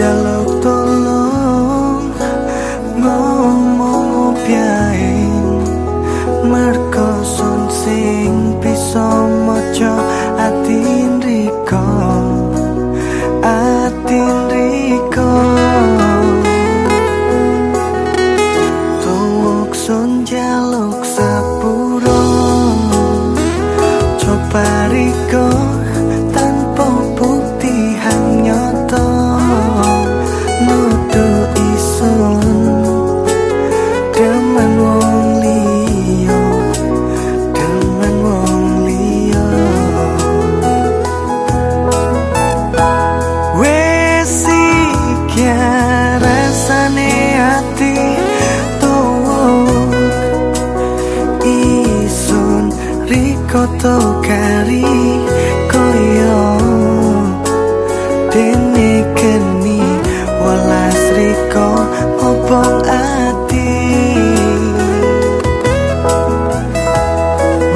hoje ela koto kari koyo dene keni walas riko obong ati.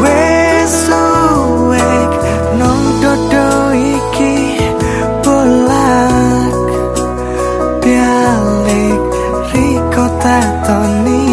Wesuwek nong dodo iki bolak bialik riko tatoni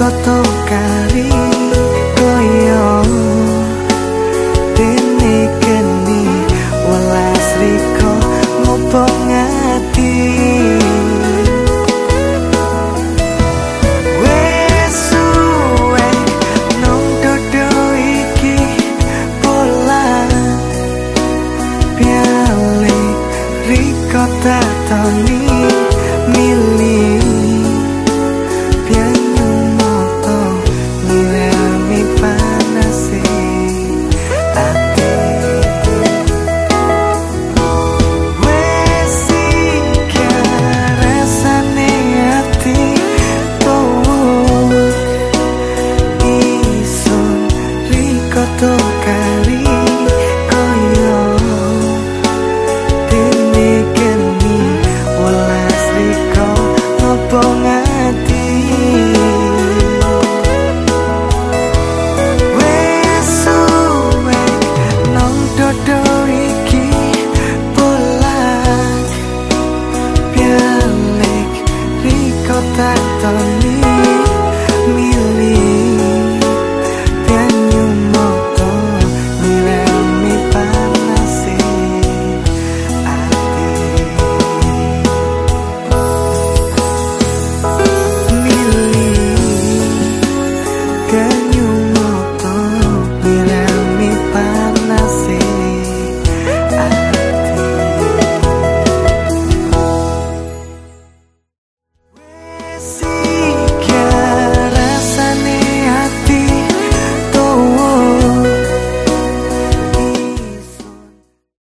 koto kari koyo me leave.